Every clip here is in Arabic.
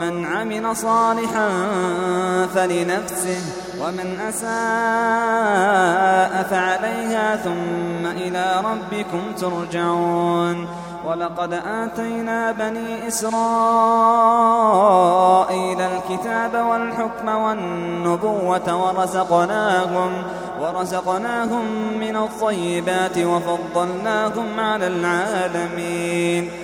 من عمل صالحا فلنفسه ومن أساء فعليها ثم إلى ربكم ترجعون. ولقد آتينا بني إسرائيل الكتاب والحكم والنبوة ورزقناهم ورزقناهم من الطيبات وفضلناهم على العالمين.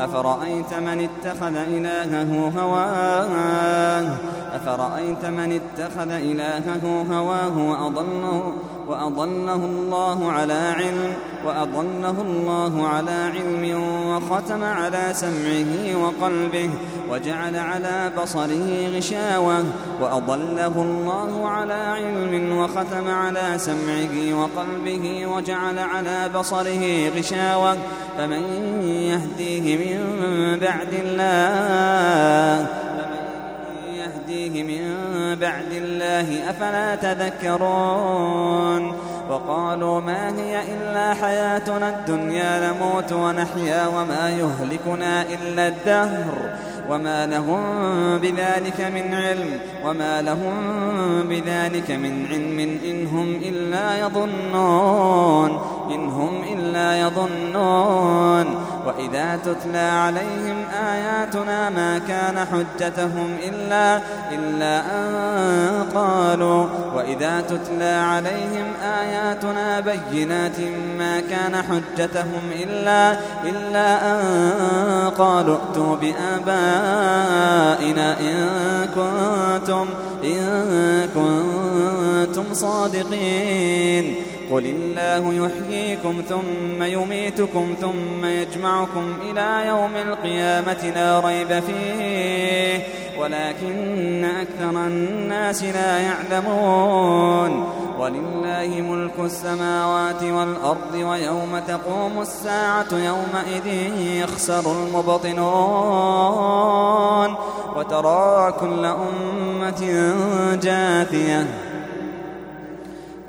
أفرأيت من اتخذ إلهه هواه؟ أفرأيت من اتخذ إلهه هواه وأضله وأضله الله على علم وأضله الله على علم وختم على سمعه وقلبه وجعل على بصره غشاوة وأضله الله على علم وختم على سمعه وقلبه وجعل على بصره غشاوة فمن يهديه من بعد الله. يهديه من بعد الله. أفلا تذكرون؟ وقالوا ما هي إلا حياتنا الدنيا نموت ونحيا وما يهلكنا إلا الدهر. وما لهم بذلك من علم. وما لهم بذلك من علم. إن هم إلا يظنون. إن هم إلا يظنون. وإذا تتلى عليهم آياتنا ما كان حجتهم إلا إلا أن قالوا وإذا تتلى عليهم آياتنا بينات ما كان حجتهم إلا إلا أن قالوا ائتوا بآبائنا إن كنتم إن كنتم صادقين. قل الله يحييكم ثم يميتكم ثم يجمعكم إلى يوم القيامة لا ريب فيه ولكن أكثر الناس لا يعلمون ولله ملك السماوات والأرض ويوم تقوم الساعة يومئذ يخسر المبطنون وترى كل أمة جاثية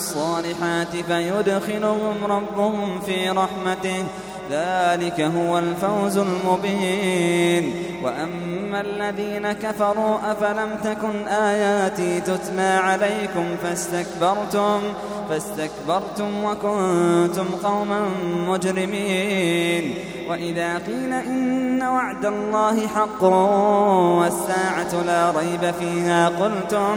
الصالحات فيدخلهم ربهم في رحمته. ذلك هو الفوز المبين. وأما الذين كفروا أفلم تكن آياتي تتلى عليكم فاستكبرتم فاستكبرتم وكنتم قوما مجرمين. وإذا قيل إن وعد الله حق والساعة لا ريب فيها قلتم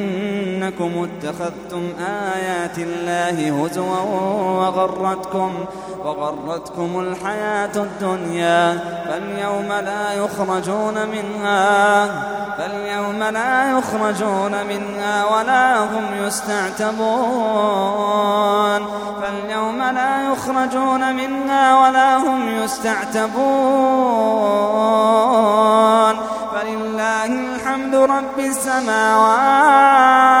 بأنكم اتخذتم آيات الله هزوا وغرتكم وغرتكم الحياة الدنيا فاليوم لا يخرجون منها فاليوم لا يخرجون منها ولا هم يستعتبون فاليوم لا يخرجون منها ولا هم يستعتبون فلله الحمد رب السماوات